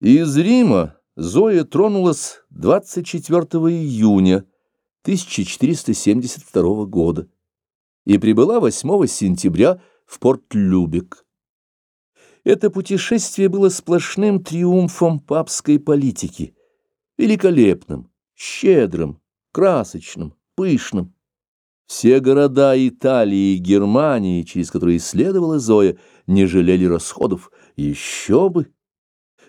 Из Рима Зоя тронулась 24 июня 1472 года и прибыла 8 сентября в Порт-Любек. Это путешествие было сплошным триумфом папской политики, великолепным, щедрым, красочным, пышным. Все города Италии и Германии, через которые следовала Зоя, не жалели расходов. Еще бы!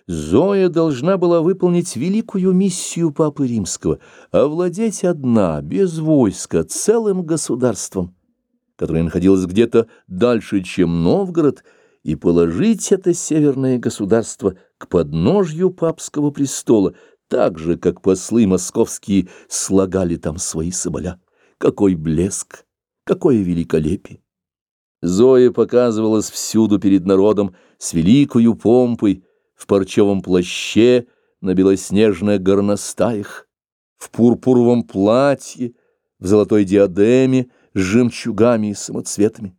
Зоя должна была выполнить великую миссию Папы Римского — овладеть одна, без войска, целым государством, которое находилось где-то дальше, чем Новгород, и положить это северное государство к подножью папского престола, так же, как послы московские слагали там свои соболя. Какой блеск, какое великолепие! Зоя показывалась всюду перед народом с великою помпой, в парчевом плаще на белоснежных горностаях, в пурпуровом платье, в золотой диадеме с жемчугами и самоцветами.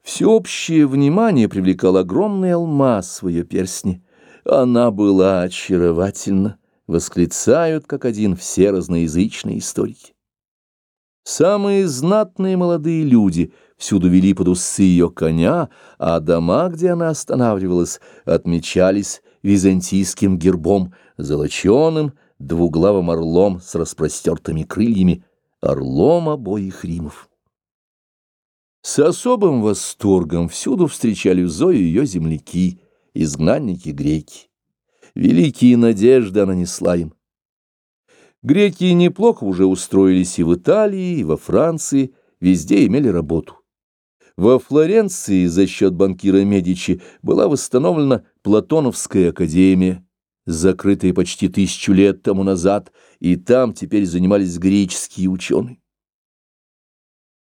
Всеобщее внимание привлекал огромный алмаз в ее перстне. Она была очаровательна, восклицают как один все разноязычные историки. Самые знатные молодые люди всюду вели под усы ее коня, а дома, где она останавливалась, отмечались византийским гербом, золоченым двуглавым орлом с распростертыми крыльями, орлом обоих Римов. С особым восторгом всюду встречали Зою ее земляки, изгнанники-греки. Великие надежды она несла им. Греки неплохо уже устроились и в Италии, и во Франции, везде имели работу. Во Флоренции за счет банкира Медичи была восстановлена Платоновская академия, закрытая почти тысячу лет тому назад, и там теперь занимались греческие ученые.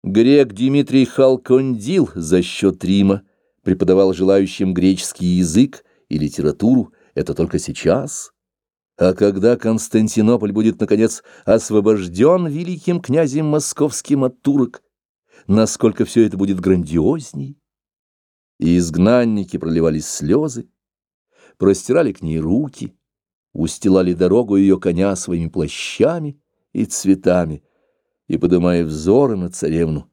Грек Дмитрий Халкондил за счет Рима преподавал желающим греческий язык и литературу, это только сейчас – а когда Константинополь будет, наконец, освобожден великим князем московским от турок, насколько все это будет грандиозней. И изгнанники проливали слезы, простирали к ней руки, устилали дорогу ее коня своими плащами и цветами, и, подымая взоры на царевну,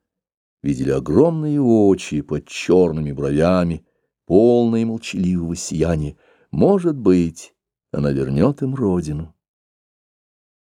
видели огромные очи под черными бровями, полные молчаливого сияния. Может быть, она вернет им родину.